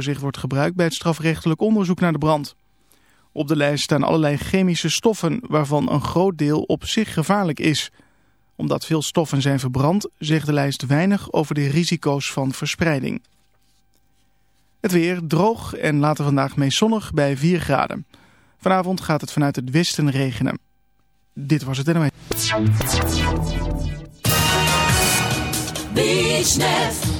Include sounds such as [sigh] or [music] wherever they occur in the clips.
overzicht wordt gebruikt bij het strafrechtelijk onderzoek naar de brand. Op de lijst staan allerlei chemische stoffen waarvan een groot deel op zich gevaarlijk is. Omdat veel stoffen zijn verbrand zegt de lijst weinig over de risico's van verspreiding. Het weer droog en later vandaag meest zonnig bij 4 graden. Vanavond gaat het vanuit het westen regenen. Dit was het NOS. Het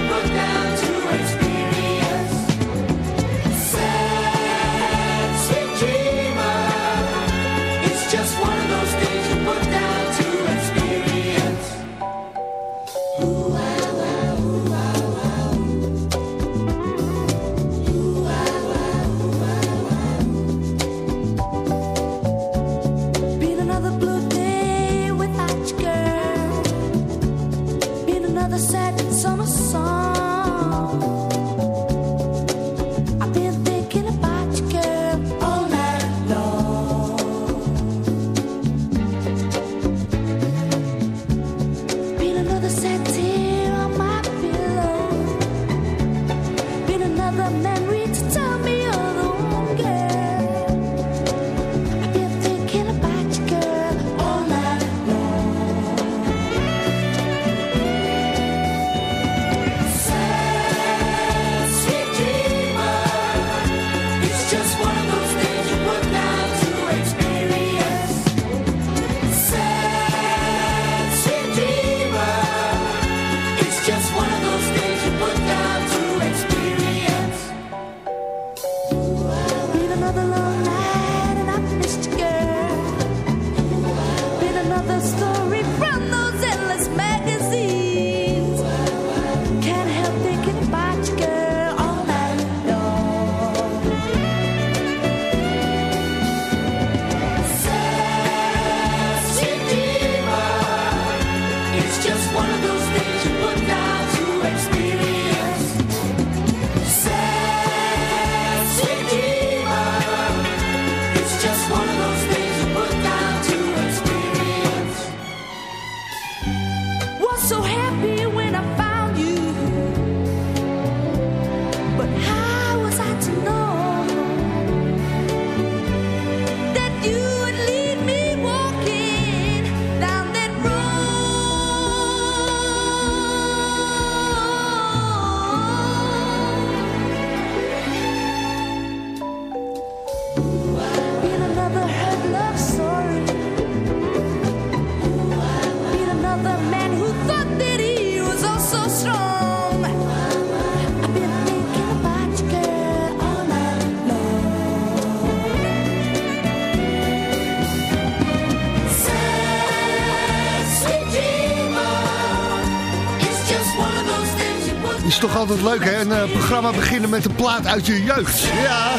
Altijd leuk, hè? Een eh, programma beginnen met een plaat uit je jeugd. Ja.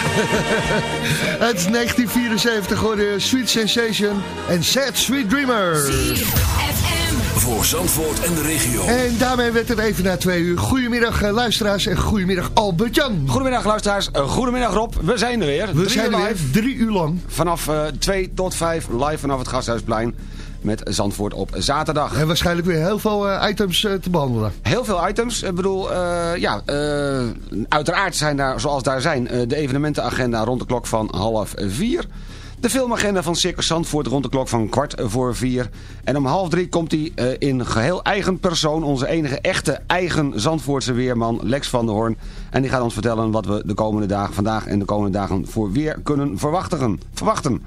[laughs] het is 1974 geworden. Sweet Sensation en Sad Sweet Dreamer. Voor Zandvoort en de regio. En daarmee werd het even na twee uur. Goedemiddag eh, luisteraars en goedemiddag Albert-Jan. Goedemiddag luisteraars, Eh, goedemiddag Rob. We zijn er weer. We Drie zijn er live. weer drie uur lang. Vanaf 2 tot 5 live vanaf het Gasthuisplein met Zandvoort op zaterdag. En waarschijnlijk weer heel veel eh, items eh, te behandelen. Heel veel items. Ik bedoel, eh, ja, uiteraard zijn daar, zoals daar zijn, de evenementenagenda rond de klok van half vier. De filmagenda van Circus Zandvoort rond de klok van kwart voor vier. En om half drie komt hij in geheel eigen persoon, onze enige echte eigen Zandvoortse weerman, Lex van der Hoorn. En die gaat ons vertellen wat we de komende dagen, vandaag en de komende dagen voor weer kunnen verwachten. verwachten.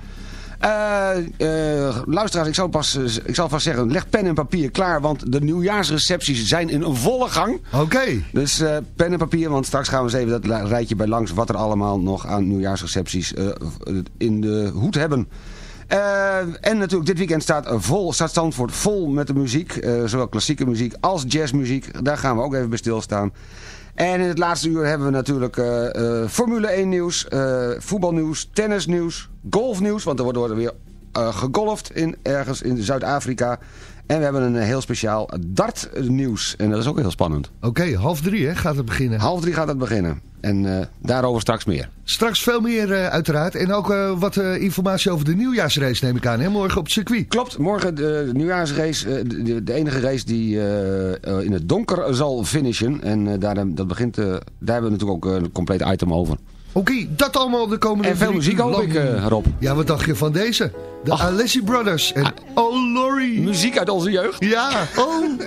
Eh, eh, luisteraars, ik zal, pas, eh, ik zal vast zeggen, leg pen en papier klaar, want de nieuwjaarsrecepties zijn in volle gang. Oké. Dus pen en papier, want straks gaan we eens even dat rijtje bij langs wat er allemaal nog aan nieuwjaarsrecepties in de hoed hebben. Eh, en natuurlijk, dit weekend staat, vol, staat Zandvoort vol met de muziek. zowel klassieke muziek als jazzmuziek. Daar gaan we ook even bij stilstaan. En in het laatste uur hebben we natuurlijk eh, eh, Formule 1 nieuws, eh, voetbalnieuws, tennisnieuws, golfnieuws. Want er wordt, weer gegolfd in, ergens in Zuid-Afrika. En we hebben een heel speciaal dartnieuws. En dat is ook heel spannend. Oké, half drie hè, gaat het beginnen. Half drie gaat het beginnen. En eh, daarover straks meer. Straks veel meer eh, uiteraard. En ook eh, wat eh, informatie over de nieuwjaarsrace neem ik aan. Hè? Morgen op het circuit. Klopt, morgen de nieuwjaarsrace, eh, de, de enige race die eh, eh, in het donker zal finishen. En eh, daar, dat begint, eh, daar hebben we natuurlijk ook eh, een compleet item over. Oké, dat allemaal de komende En veel muziek hoop ik, eh, Rob. Ja, wat dacht je van deze? De Ach. Alessi Brothers en Oh Lorry. Muziek uit onze jeugd. Ja, oh.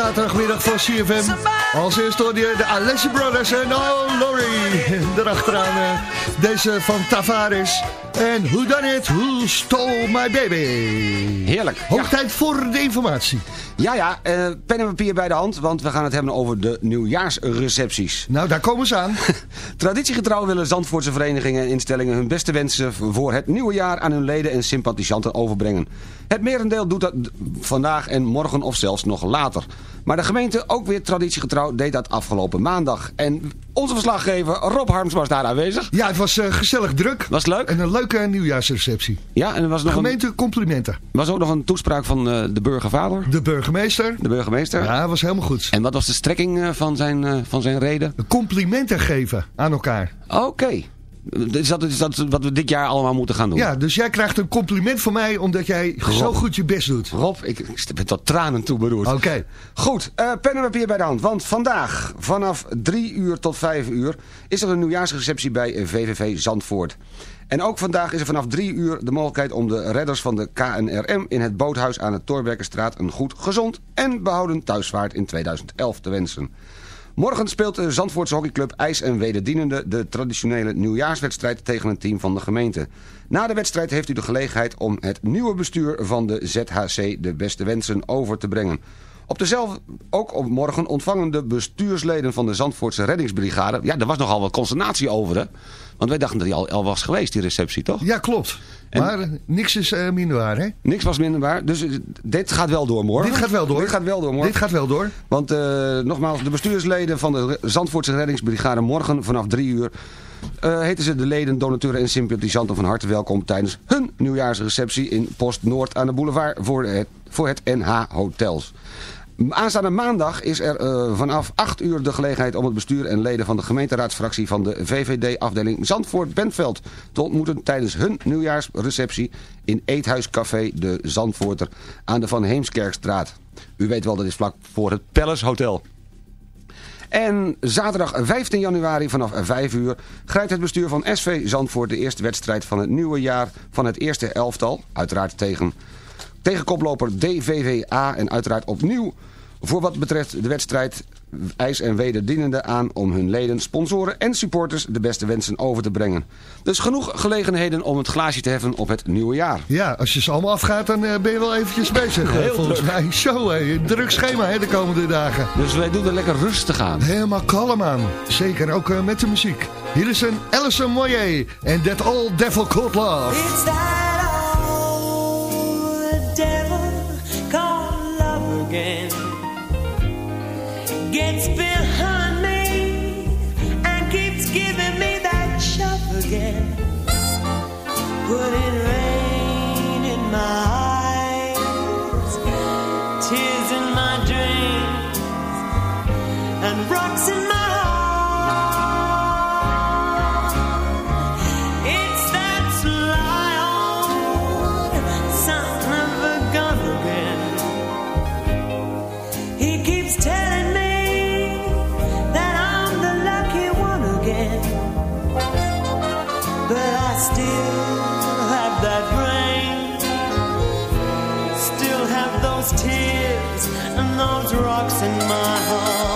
Zaterdagmiddag van CFM. Als eerste hoorde de Alessi Brothers en Oh Lorry. Daarachteraan eh, deze van Tavares. En Who Done It? Who Stole My Baby? Heerlijk. Hoog tijd voor de informatie. Ja, ja, eh, pen en papier bij de hand, want we gaan het hebben over de nieuwjaarsrecepties. Nou, daar komen ze aan. [laughs] Traditiegetrouw willen Zandvoortse verenigingen en instellingen hun beste wensen voor het nieuwe jaar aan hun leden en sympathisanten overbrengen. Het merendeel doet dat vandaag en morgen of zelfs nog later. Maar de gemeente, ook weer traditiegetrouw, deed dat afgelopen maandag. En onze verslaggever Rob Harms was daar aanwezig. Ja, het was eh, gezellig druk. Was leuk? En een leuke nieuwjaarsreceptie. Ja, en er was, nog een, Gemeente complimenten. was ook nog een toespraak van eh, de burgervader, De burgemeester. de burgemeester. Ja, was helemaal goed. En wat was de strekking eh, van zijn, van zijn reden? Complimenten geven aan elkaar. Oké. Is, dat, is dat wat we dit jaar allemaal moeten gaan doen? Ja, dus jij krijgt een compliment van mij omdat jij zo goed je best doet. Rob, ik, ik ben tot tranen toe beroerd. Oké. Goed, eh pen en papier bij de hand. Want vandaag vanaf 3 uur tot 5 uur is er een nieuwjaarsreceptie bij VVV Zandvoort. En ook vandaag is er vanaf 3 uur de mogelijkheid om de redders van de KNRM in het boothuis aan de Torbekkenstraat een goed, gezond en behouden thuisvaart in 2011 te wensen. Morgen speelt de Zandvoortse hockeyclub IJs en Wederdienende de traditionele nieuwjaarswedstrijd tegen een team van de gemeente. Na de wedstrijd heeft u de gelegenheid om het nieuwe bestuur van de ZHC de beste wensen over te brengen. Op dezelfde, ook op morgen ontvangen de bestuursleden van de Zandvoortse reddingsbrigade... Ja, er was nogal wat consternatie over, hè? Want wij dachten dat die al, al was geweest, die receptie, toch? Ja, klopt. En- Maar niks is eh, minder waar, hè? Niks was minder waar, dus eh, dit gaat wel door morgen. Dit gaat wel door. Dit gaat wel door morgen. Dit gaat wel door. Want eh, nogmaals, de bestuursleden van de Zandvoortse reddingsbrigade morgen vanaf 3 uur... heten ze de leden, donateuren en sympathisanten van harte welkom... tijdens hun nieuwjaarsreceptie in Post Noord aan de boulevard voor het, voor het NH Hotels. Aanstaande maandag is er eh, vanaf 8 uur de gelegenheid om het bestuur en leden van de gemeenteraadsfractie van de VVD-afdeling Zandvoort-Bentveld te ontmoeten tijdens hun nieuwjaarsreceptie in Eethuiscafé De Zandvoorter aan de Van Heemskerkstraat. U weet wel, dat is vlak voor het Palace Hotel. En zaterdag 15 januari vanaf 5 uur grijpt het bestuur van SV Zandvoort de eerste wedstrijd van het nieuwe jaar van het eerste elftal. Uiteraard tegen, tegen koploper DVVA en uiteraard opnieuw voor wat betreft de wedstrijd ijs en wederdienende aan om hun leden, sponsoren en supporters de beste wensen over te brengen. Dus genoeg gelegenheden om het glaasje te heffen op het nieuwe jaar. Ja, als je ze allemaal afgaat, dan eh, ben je wel eventjes bezig. Heel volgens druk. mij. Zo, hé, een druk schema hè, de komende dagen. Dus wij doen er lekker rustig aan. Helemaal kalm aan. Zeker ook eh, met de muziek. Hier is een Alison Moyer en That Old Devil Called Love. gets behind me and keeps giving me that shove again, putting rain in my eyes, tears in my dreams, and rocks in those rocks in my heart.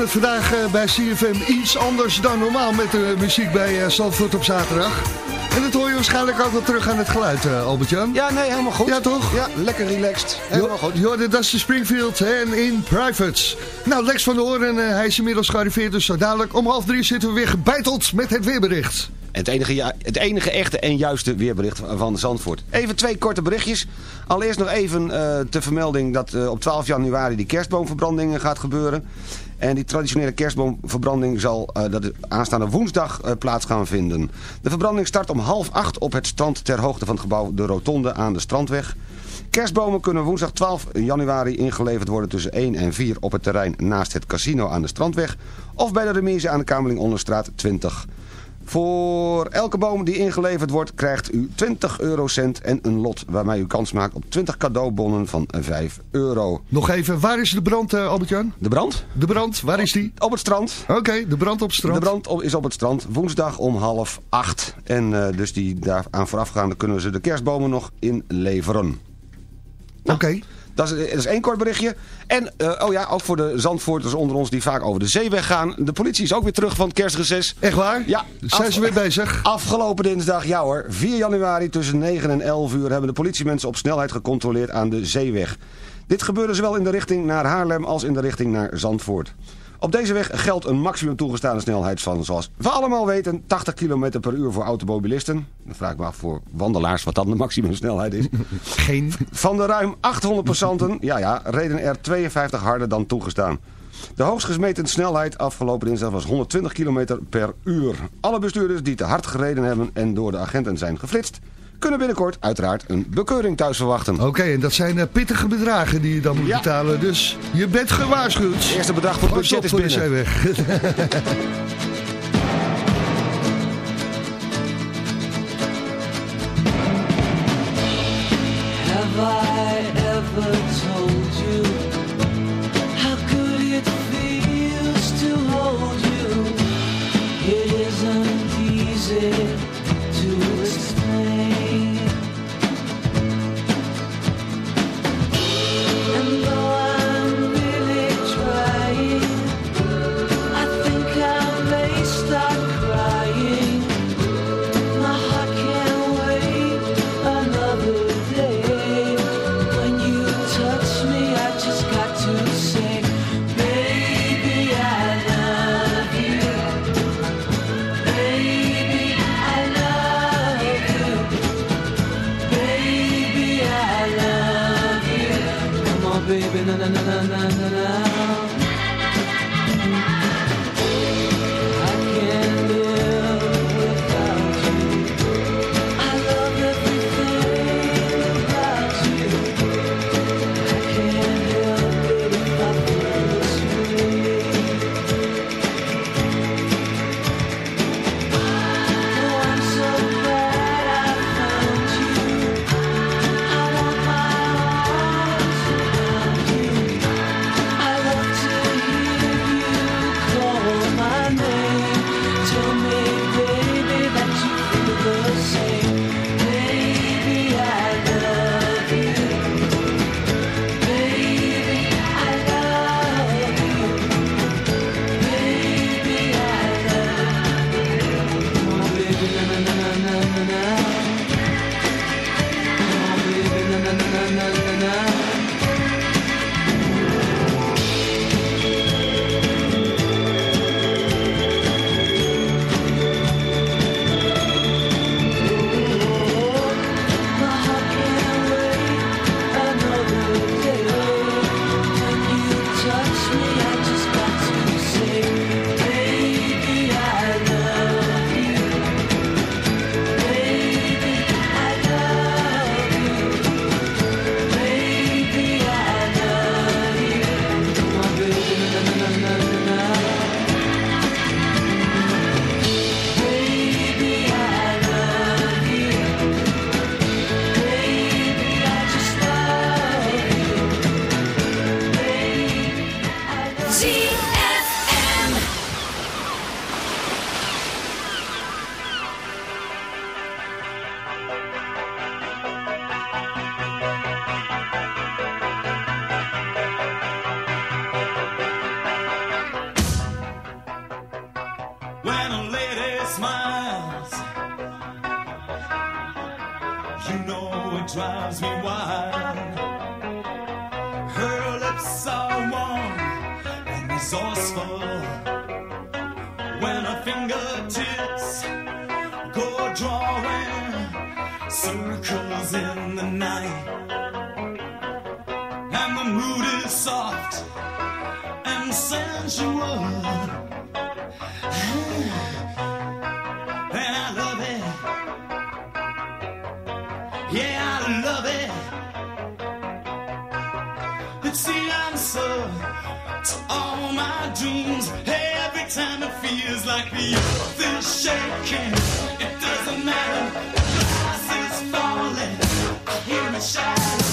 Doen het vandaag eh, bij CFM iets anders dan normaal met de muziek bij uh, Zandvoort op zaterdag. En dat hoor je waarschijnlijk ook wel terug aan het geluid, uh, Albert-Jan. Ja, nee, helemaal goed. Ja, toch? Ja, lekker relaxed. Helemaal goed. Jo, dat is de Springfield en in Privates. Nou, Lex van der Hoorn, uh, hij is inmiddels gearriveerd, dus zo dadelijk om half drie zitten we weer gebeiteld met het weerbericht. Het enige, ja, het enige echte en juiste weerbericht van Zandvoort. Even twee korte berichtjes. Allereerst nog even uh, ter vermelding dat uh, op 12 januari die kerstboomverbranding gaat gebeuren. En die traditionele kerstboomverbranding zal uh, dat aanstaande woensdag uh, plaats gaan vinden. De verbranding start om half acht op het strand ter hoogte van het gebouw De Rotonde aan de Strandweg. Kerstbomen kunnen woensdag 12 januari ingeleverd worden tussen 1 en 4 op het terrein naast het casino aan de Strandweg. Of bij de remise aan de Kamerling Onderstraat 20. Voor elke boom die ingeleverd wordt krijgt u 20 eurocent en een lot waarmee u kans maakt op 20 cadeaubonnen van 5 euro. Nog even, waar is de brand uh, Albert-Jan? De brand? De brand, waar is die? Op het strand. Oké, okay, de brand op het strand. De brand op, is op het strand, woensdag om half acht. En uh, dus die daar aan voorafgaande kunnen ze de kerstbomen nog inleveren. Nou, Oké. Okay. Dat is, dat is één kort berichtje. En, uh, oh ja, ook voor de Zandvoorters onder ons die vaak over de zeeweg gaan. De politie is ook weer terug van het kerstreces. Echt waar? Ja. Zijn ze weer bezig? Afgelopen dinsdag, ja hoor. 4 januari tussen 9 en 11 uur hebben de politiemensen op snelheid gecontroleerd aan de zeeweg. Dit gebeurde zowel in de richting naar Haarlem als in de richting naar Zandvoort. Op deze weg geldt een maximum toegestane snelheid van, zoals we allemaal weten, 80 km per uur voor automobilisten. Dan vraag ik me af voor wandelaars wat dan de maximumsnelheid is. [laughs] Geen. Van de ruim 800 passanten, ja ja, reden er 52 harder dan toegestaan. De hoogst gemeten snelheid afgelopen dinsdag was 120 km per uur. Alle bestuurders die te hard gereden hebben en door de agenten zijn geflitst kunnen binnenkort uiteraard een bekeuring thuis verwachten. Oké, okay, en dat zijn uh, pittige bedragen die je dan moet ja. betalen. Dus je bent gewaarschuwd. Het eerste bedrag voor het budget is binnen. weg. [laughs] Have I ever it's the answer to all my dreams. Hey, every time it feels like the earth is shaking, it doesn't matter. The glass is falling. I hear it shatter.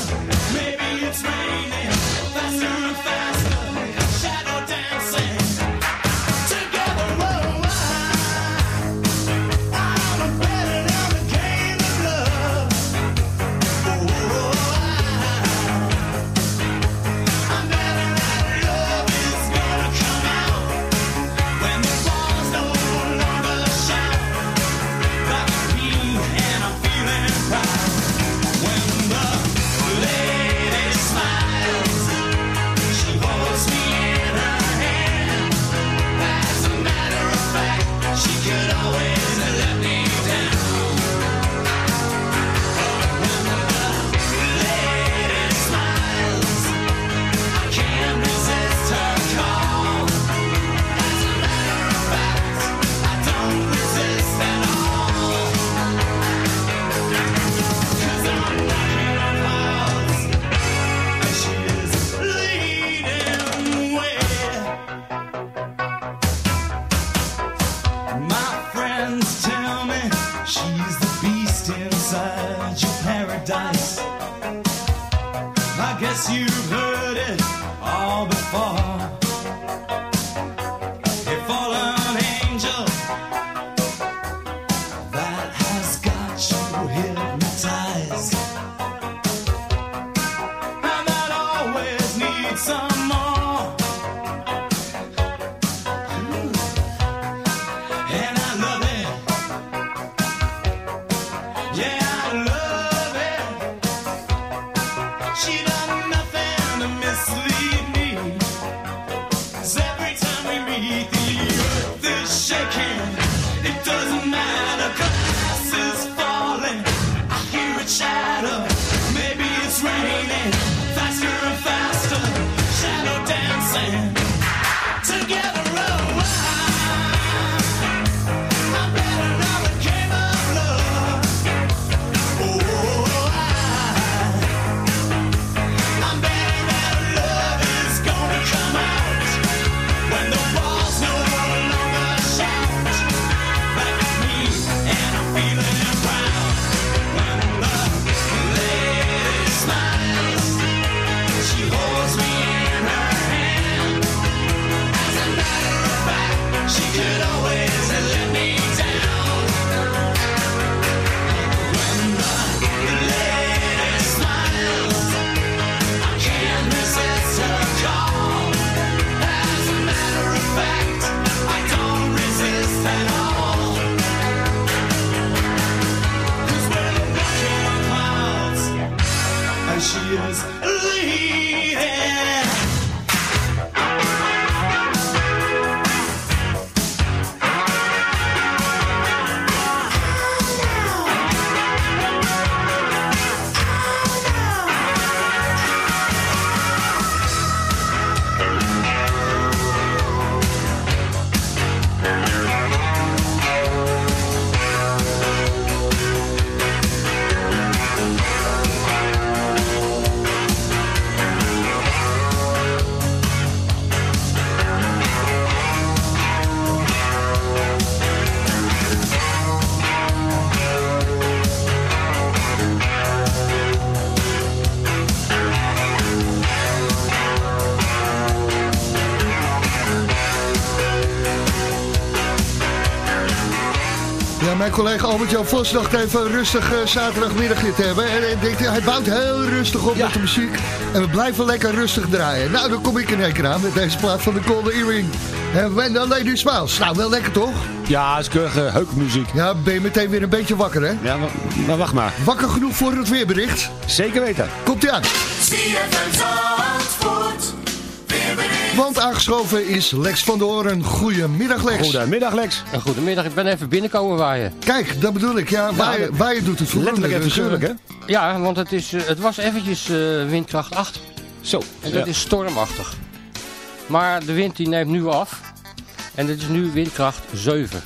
Mijn collega Albert-Jan Vos dacht even een rustig eh, zaterdagmiddagje te hebben. En hij denkt, hij bouwt heel rustig op met de muziek. En we blijven lekker rustig draaien. Nou, dan kom ik in één keer aan met deze plaat van de Golden Earring. En When the Lady Smiles. Nou, wel lekker toch? Ja, is keurige heukmuziek. Ja, ben je meteen weer een beetje wakker, hè? Ja, maar, maar wacht maar. Wakker genoeg voor het weerbericht? Zeker weten. Komt-ie aan. Want aangeschoven is Lex van der Hoorn. Goedemiddag, Lex. Goedemiddag Lex. En goedemiddag, ik ben even binnenkomen waaien. Kijk, dat bedoel ik. Ja, waar, je, waar je doet het voor. Letterlijk en Dus, eh, figuurlijk, hè? Ja, want het, is, eh, het was eventjes eh, windkracht 8. Zo. En dat ja. is stormachtig. Maar de wind die neemt nu af. En het is nu windkracht 7.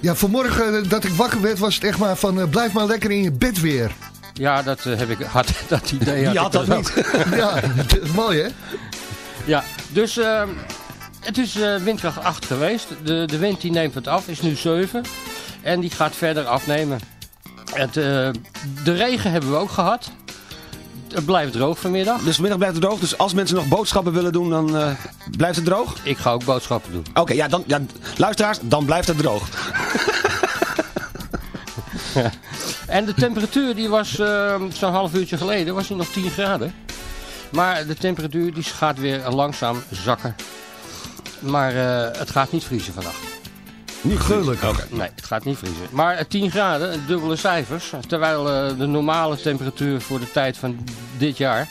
Ja, vanmorgen dat ik wakker werd was het echt maar van blijf maar lekker in je bed weer. Ja, dat heb ik had [laughs] dat idee. Wie ik had dat niet? ja, dat is [laughs] mooi hè? Ja, dus ehm, het is eh, windkracht 8 geweest. De, de wind die neemt het af, is nu 7. En die gaat verder afnemen. Het, eh, de regen hebben we ook gehad. Het blijft droog vanmiddag. Dus vanmiddag blijft het droog. Dus als mensen nog boodschappen willen doen, dan eh, blijft het droog? Ik ga ook boodschappen doen. Oké, ja, dan, ja, luisteraars, dan blijft het droog. [laughs] En de temperatuur die was ehm, zo'n half uurtje geleden was die nog 10 graden. Maar de temperatuur die gaat weer langzaam zakken. Maar eh, het gaat niet vriezen vannacht. Niet Gelukkig. Nee, het gaat niet vriezen. Maar eh, 10 graden, dubbele cijfers. Terwijl eh, de normale temperatuur voor de tijd van dit jaar,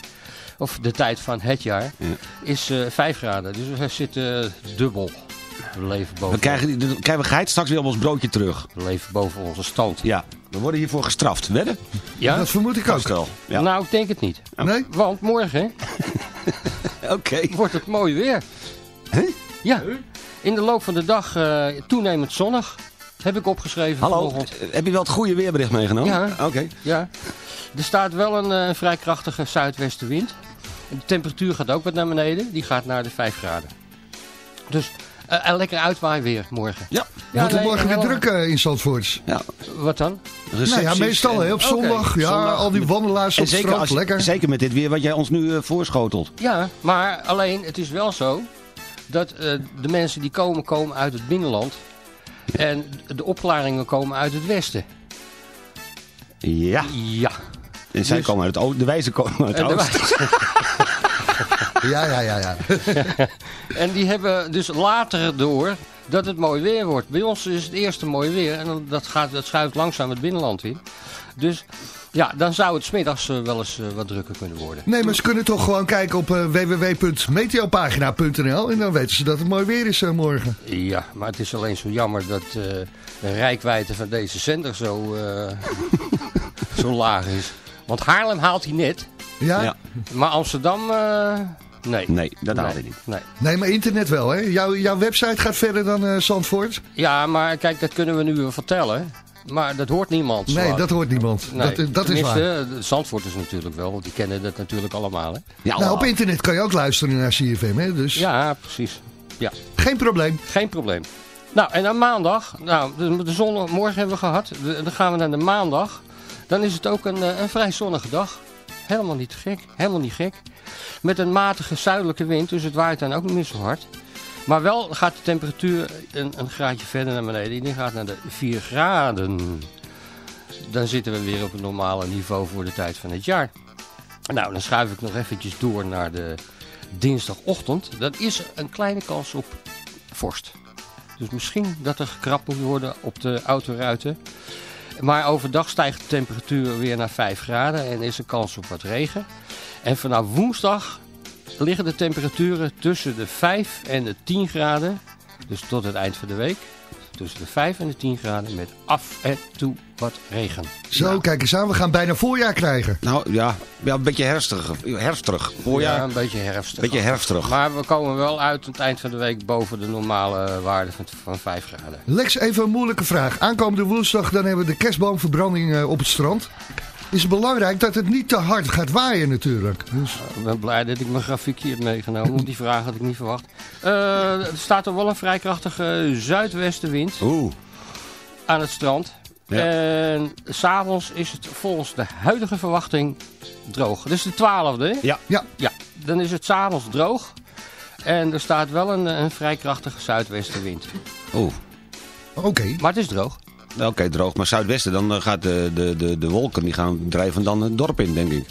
of de tijd van het jaar, Ja. is eh 5 graden. Dus we zitten dubbel. We leven boven, Dan krijgen, die- dan krijgen we geheid straks weer op ons broodje terug. we leven boven onze stand. Ja, we worden hiervoor gestraft. Wedden? Ja? Dat vermoed ik ook. Stel. Ja. Nou, ik denk het niet. Nee? Want morgen [laughs] Oké. wordt het mooi weer. Hè? Ja. In de loop van de dag eh, toenemend zonnig. Heb ik opgeschreven Hallo, vanochtend. eh, heb je wel het goede weerbericht meegenomen? Ja. Oké. Ja. Er staat wel een eh, vrij krachtige zuidwestenwind. En de temperatuur gaat ook wat naar beneden. Die gaat naar de 5 graden. Dus eh, een lekker uitwaai weer morgen. Ja. Ja, Wordt het nee, morgen weer helemaal- druk eh, in Zandvoort? ja. Wat dan? Nou ja, meestal en- hè, op zondag. Ja, zondag. al die wandelaars op En het zeker, strand. als je- lekker. zeker met dit weer wat jij ons nu eh, voorschotelt. Ja, maar alleen het is wel zo dat eh, de mensen die komen, komen uit het binnenland. En de opklaringen komen uit het westen. Ja. Ja. En zij Dus- komen uit het oosten. De wijzen komen uit het En, oosten. [laughs] Ja, ja, ja, ja. [laughs] en die hebben dus later door dat het mooi weer wordt. Bij ons is het eerste mooi weer en dan- dat, gaat, dat schuift langzaam het binnenland in. Dus ja, dan zou het smiddags eh, wel eens eh, wat drukker kunnen worden. Nee, maar ze kunnen toch gewoon kijken op eh, www.meteopagina.nl en dan weten ze dat het mooi weer is morgen. Ja, maar het is alleen zo jammer dat eh, de rijkwijde van deze zender zo, eh, [laughs] zo laag is. Want Haarlem haalt hij net, Ja? Ja. maar Amsterdam, eh, nee. Nee, dat haalt nee, hij niet. Nee. Nee, maar internet wel hè. Jouw, jouw website gaat verder dan eh, Zandvoort? Ja, maar kijk, dat kunnen we nu wel vertellen. Maar dat hoort niemand. Nee, dat hoort niemand. Nee, dat, dat is waar. de Zandvoorters natuurlijk wel, want die kennen dat natuurlijk allemaal. Hè? Ja, Nou, op internet kan je ook luisteren naar CFM hè. Dus Ja, precies. Ja, geen probleem. geen probleem. Nou, en dan maandag. Nou, de, de zon morgen hebben we gehad. Dan gaan we naar de maandag. Dan is het ook een, eh, een vrij zonnige dag. Helemaal niet gek. Helemaal niet gek. Met een matige zuidelijke wind, dus het waait dan ook niet meer zo hard. Maar wel gaat de temperatuur een, een graadje verder naar beneden. Die gaat naar de 4 graden. Dan zitten we weer op het normale niveau voor de tijd van het jaar. Nou, dan schuif ik nog eventjes door naar de dinsdagochtend. Dan is er een kleine kans op vorst. Dus misschien dat er gekrapt moet worden op de autoruiten. Maar overdag stijgt de temperatuur weer naar 5 graden en is er kans op wat regen. En vanaf woensdag liggen de temperaturen tussen de 5 en de 10 graden. Dus tot het eind van de week. Tussen de 5 en de 10 graden met af en toe wat regen. Zo, kijk eens aan. We gaan bijna voorjaar krijgen. Nou ja, ja een beetje herfstig. Herfstig. Voorjaar, Ja, een beetje herfstig. een beetje herfstig. Maar we komen wel uit aan het eind van de week boven de normale waarde van, van 5 graden. Lex, even een moeilijke vraag. Aankomende woensdag dan hebben we de kerstboomverbranding eh, op het strand. Is het belangrijk dat het niet te hard gaat waaien natuurlijk. Dus, Ik ben blij dat ik mijn grafiekje heb meegenomen, want die vraag had ik niet verwacht. Eh, er staat er wel een vrij krachtige zuidwestenwind Oeh. aan het strand. Ja. En s'avonds is het volgens de huidige verwachting droog. Is de twaalfde, hè? Ja. ja, Ja, dan is het s'avonds droog. En er staat wel een, een vrij krachtige zuidwestenwind. Oeh. oké. Maar het is droog. Nou, Oké, droog. Maar zuidwesten, dan eh, gaat de, de, de, de wolken die gaan drijven dan het dorp in, denk ik.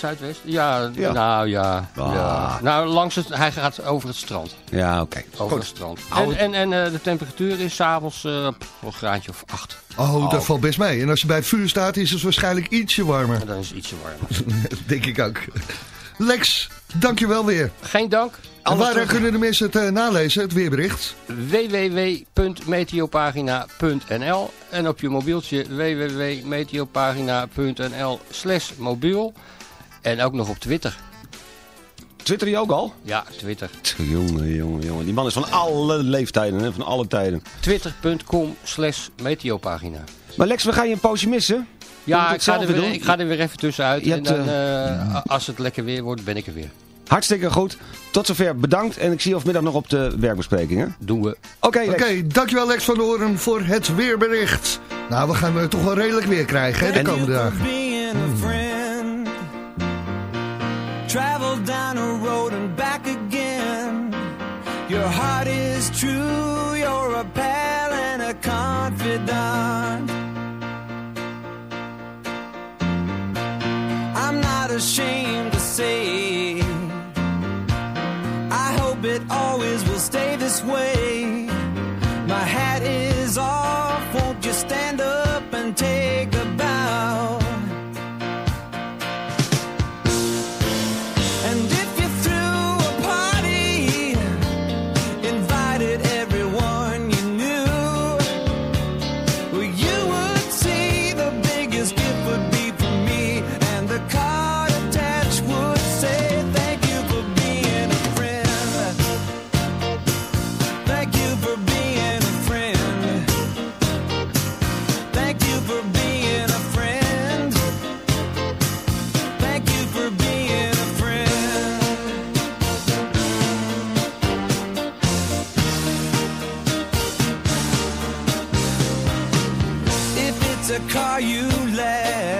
Zuidwest? Ja, Ja. nou ja. Ah. ja. Nou, langs het, hij gaat over het strand. Ja, oké. Over Goed. het strand. Oude- En, en, en eh, de temperatuur is s'avonds uh, een graadje of acht. Oh, dat valt best mee. En als je bij het vuur staat, is het waarschijnlijk ietsje warmer. Dan is het ietsje warmer. [laughs] denk ik ook. Lex, dankjewel weer. Geen dank. En waar terug- kunnen de mensen het eh, nalezen, het weerbericht? www.meteopagina.nl en op je mobieltje www.meteopagina.nl slash mobiel en ook nog op Twitter. Twitter je ook al? Ja, Twitter. Jongen, jongen, jongen. Die man is van alle leeftijden, hè? van alle tijden. Twitter.com slash meteopagina. Maar Lex, we gaan je een poosje missen. Ja, ik ga, er weer, doen? ik ga er weer even tussenuit. Je en hebt, dan, eh, als het lekker weer wordt, ben ik er weer. Hartstikke goed. Tot zover bedankt. En ik zie je vanmiddag nog op de werkbesprekingen. Doen we. Oké, Oké, Lex. dankjewel Lex van Oren voor het weerbericht. Nou, we gaan eh, toch wel redelijk weer krijgen hè, de En- komende dagen. being a friend. Travel down a road and back this way. A car you lack,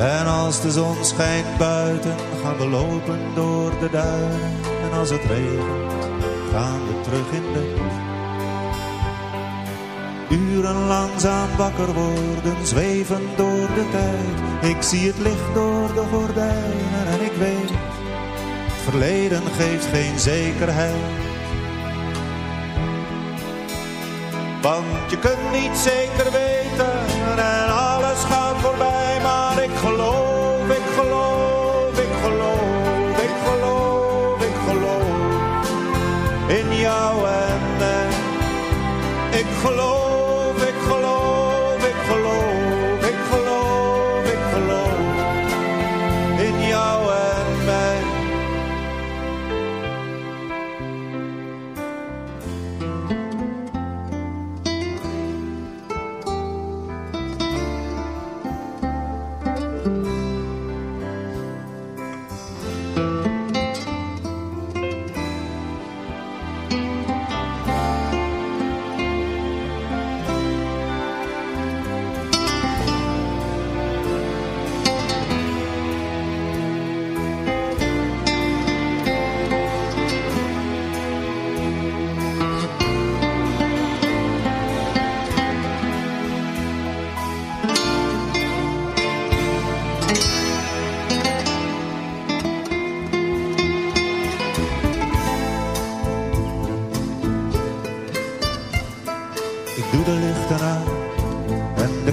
En als de zon schijnt buiten, gaan we lopen door de duinen. En als het regent, gaan we terug in bed. Uren langzaam wakker worden, zweven door de tijd. Ik zie het licht door de gordijnen en ik weet verleden geeft geen zekerheid. Want je kunt niet zeker weten Ik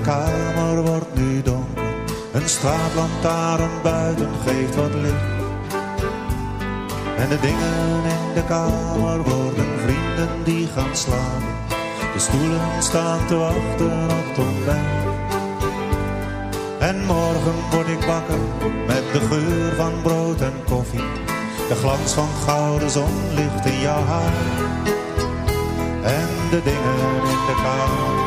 kamer wordt nu donker. Een straatlantaarn buiten geeft wat licht. En de dingen in de kamer worden vrienden die gaan slapen. De stoelen staan te wachten op het ontbijt. En morgen word ik wakker met de geur van brood en koffie. De glans van gouden zonlicht in jouw haar. En de dingen in de kamer,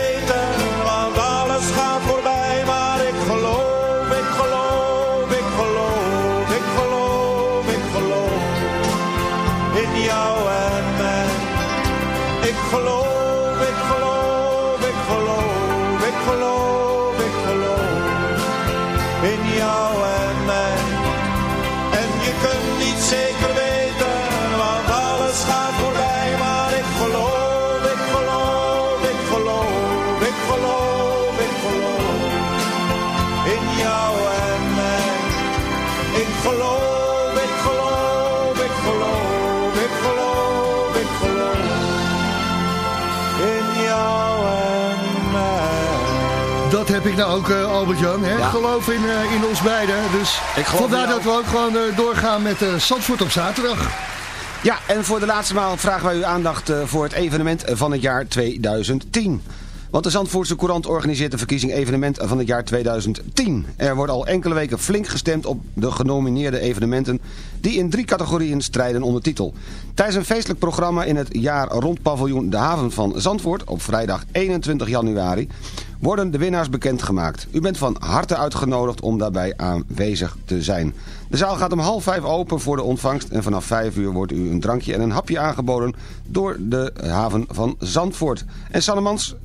heb ik nou ook, eh, Albert-Jan. Ja. Geloof in, eh, in ons beiden. Dus vandaar dat we ook gewoon eh, doorgaan met Zandvoort op zaterdag. Ja, en voor de laatste maal vragen wij uw aandacht voor het evenement van het jaar 2010. Want de Zandvoortse Courant organiseert een verkiezing evenement van het jaar 2010. Er wordt al enkele weken flink gestemd op de genomineerde evenementen... die in drie categorieën strijden onder titel. Tijdens een feestelijk programma in het jaar rond paviljoen De Haven van Zandvoort... op vrijdag 21 januari worden de winnaars bekendgemaakt. U bent van harte uitgenodigd om daarbij aanwezig te zijn. De zaal gaat om half vijf open voor de ontvangst en vanaf vijf uur wordt u een drankje en een hapje aangeboden door de haven van Zandvoort. En Sannemans,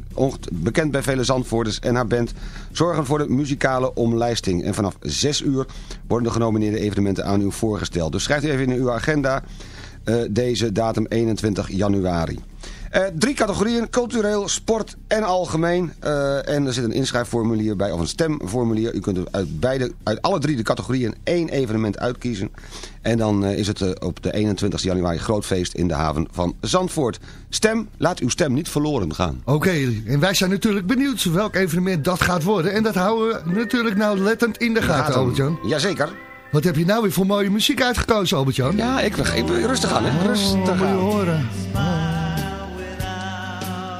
bekend bij vele Zandvoorters en haar band, zorgen voor de muzikale omlijsting. En vanaf zes uur worden de genomineerde evenementen aan u voorgesteld. Dus schrijft u even in uw agenda eh, deze datum 21 januari. Eh, drie categorieën, cultureel, sport en algemeen. Eh, en er zit een inschrijfformulier bij, of een stemformulier. U kunt uit, beide, uit alle drie de categorieën één evenement uitkiezen. En dan eh, is het op de 21 januari groot feest in de haven van Zandvoort. Stem, laat uw stem niet verloren gaan. Oké, en wij zijn natuurlijk benieuwd welk evenement dat gaat worden. En dat houden we natuurlijk nou lettend in de gaten. Albert-Jan. Jazeker. Wat heb je nou weer voor mooie muziek uitgekozen, Albert-Jan? Ja, ik, ik, rustig aan, hè. Rustig Oh, moet je aan. horen.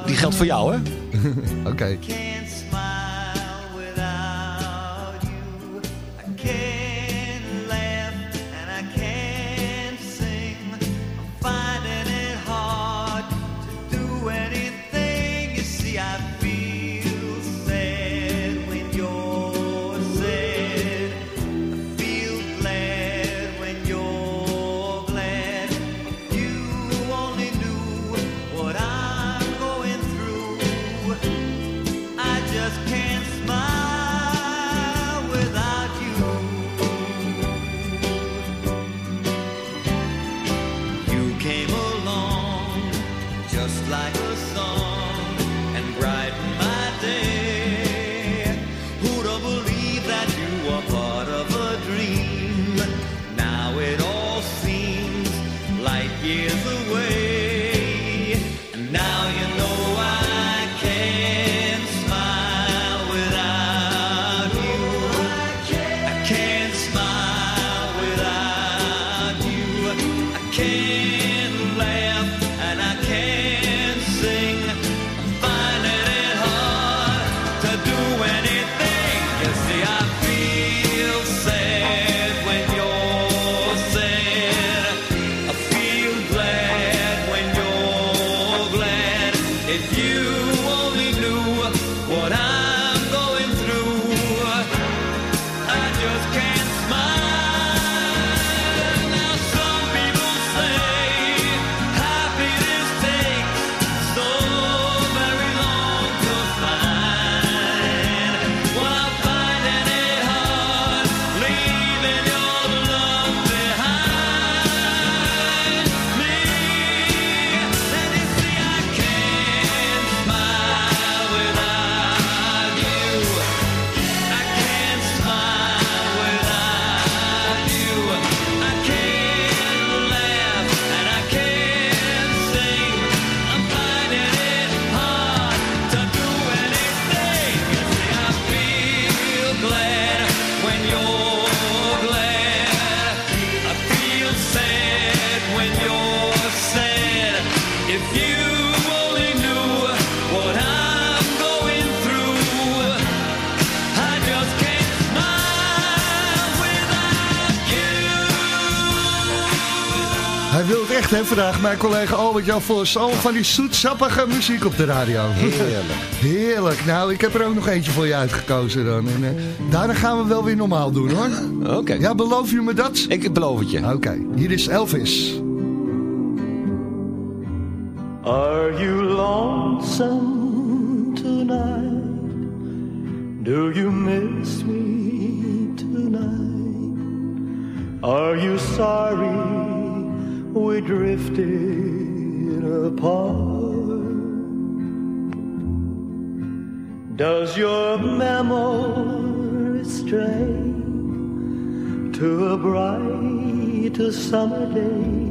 Die geldt voor jou, hè? [laughs] Oké. Wil het echt, hè, vandaag. Mijn collega Albert-Jan Vos. Al van die zoetsappige muziek op de radio. Heerlijk. [laughs] Heerlijk. Nou, ik heb er ook nog eentje voor je uitgekozen dan. En, eh, daarna gaan we wel weer normaal doen, hoor. Oké. Ja, beloof je me dat? Ik beloof het je. Oké, hier is Elvis. Are you lonesome tonight? Do you miss me tonight? Are you sorry we drifted apart? Does your memory stray to a bright summer day?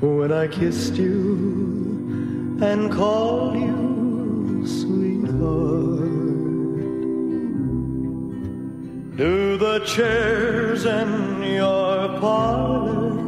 when I kissed you and called you sweetheart. Do the chairs in your parlor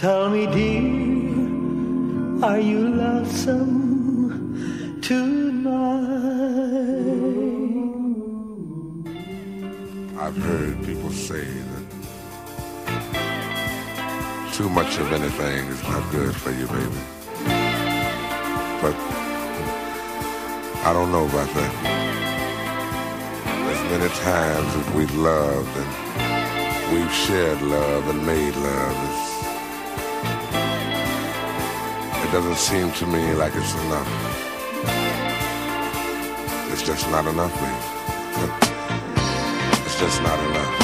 Tell me, dear, are you lonesome tonight? I've heard people say that too much of anything is not good for you, baby. But I don't know about that. As many times as we've loved and we've shared love and made love, it doesn't seem to me like it's enough. It's just not enough, baby. It's just not enough.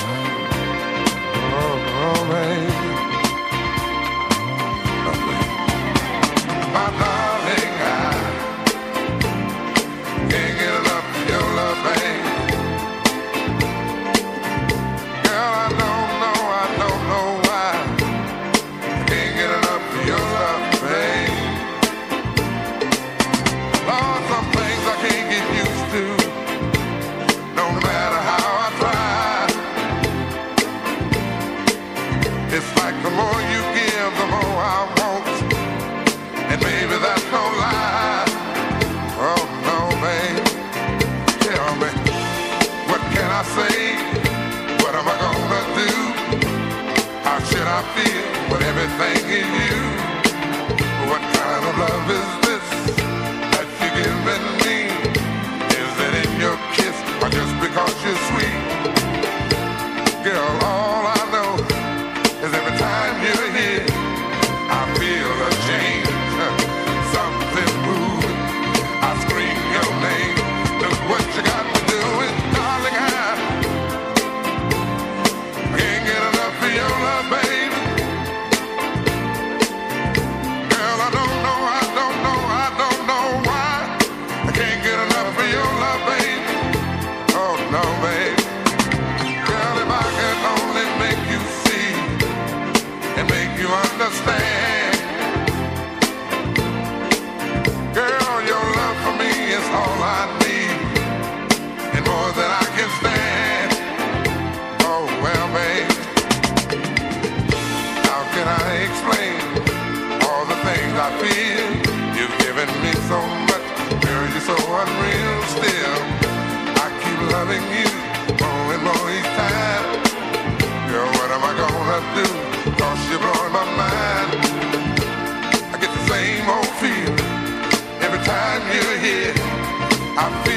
I feel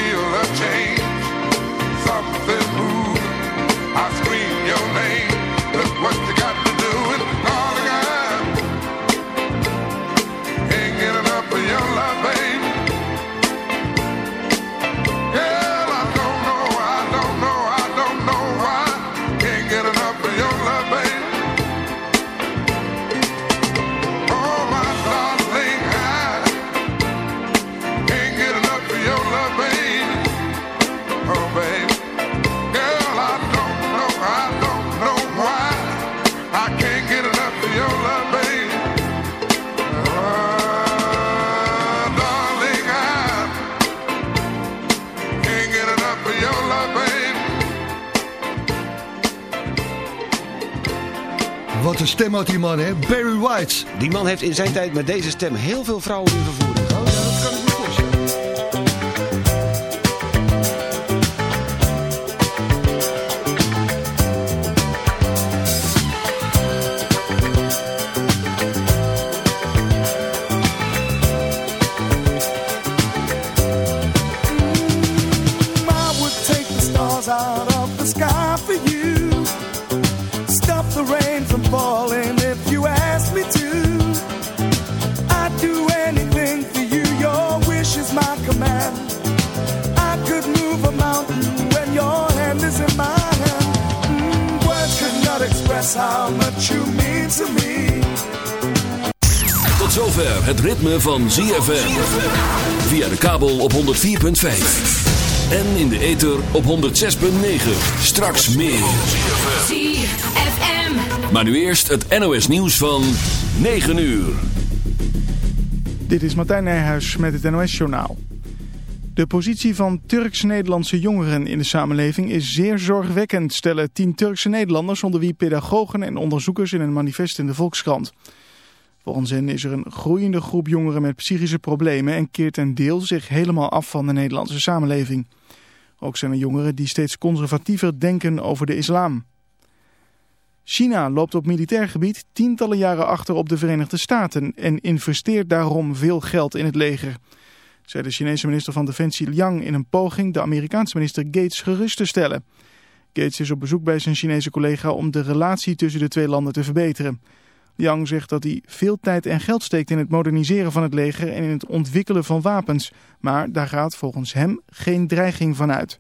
Die man, hè? Barry White. Die man heeft in zijn tijd met deze stem heel veel vrouwen in express how much you mean to me. Tot zover het ritme van ZFM. Via de kabel op 104.5. En in de ether op 106.9. Straks meer. ZFM. Maar nu eerst het NOS nieuws van 9 uur. Dit is Martijn Nijhuis met het NOS-journaal. De positie van Turks-Nederlandse jongeren in de samenleving is zeer zorgwekkend, stellen tien Turkse Nederlanders onder wie pedagogen en onderzoekers in een manifest in de Volkskrant. Volgens hen is er een groeiende groep jongeren met psychische problemen en keert een deel zich helemaal af van de Nederlandse samenleving. Ook zijn er jongeren die steeds conservatiever denken over de islam. China loopt op militair gebied tientallen jaren achter op de Verenigde Staten en investeert daarom veel geld in het leger. Zei de Chinese minister van Defensie Liang in een poging de Amerikaanse minister Gates gerust te stellen. Gates is op bezoek bij zijn Chinese collega om de relatie tussen de twee landen te verbeteren. Liang zegt dat hij veel tijd en geld steekt in het moderniseren van het leger en in het ontwikkelen van wapens. Maar daar gaat volgens hem geen dreiging van uit.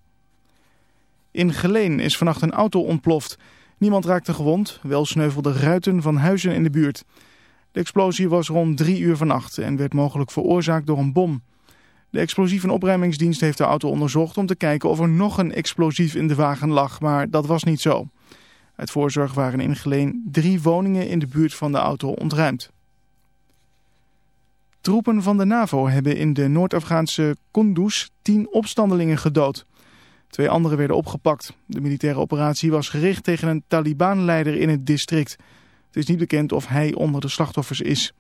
In Geleen is vannacht een auto ontploft. Niemand raakte gewond, wel sneuvelden ruiten van huizen in de buurt. De explosie was rond drie uur vannacht en werd mogelijk veroorzaakt door een bom. De explosief- en opruimingsdienst heeft de auto onderzocht om te kijken of er nog een explosief in de wagen lag, maar dat was niet zo. Uit voorzorg waren in Geleen drie woningen in de buurt van de auto ontruimd. Troepen van de NAVO hebben in de Noord-Afghaanse Kunduz tien opstandelingen gedood. Twee anderen werden opgepakt. De militaire operatie was gericht tegen een Taliban-leider in het district. Het is niet bekend of hij onder de slachtoffers is.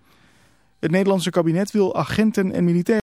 Het Nederlandse kabinet wil agenten en militairen